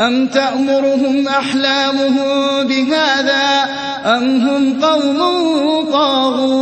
أَمْ تَأْمُرُهُمْ أَحْلَامُهُم بِهَٰذَا ۚ أَمْ هُمْ قَوْمٌ طَاغُونَ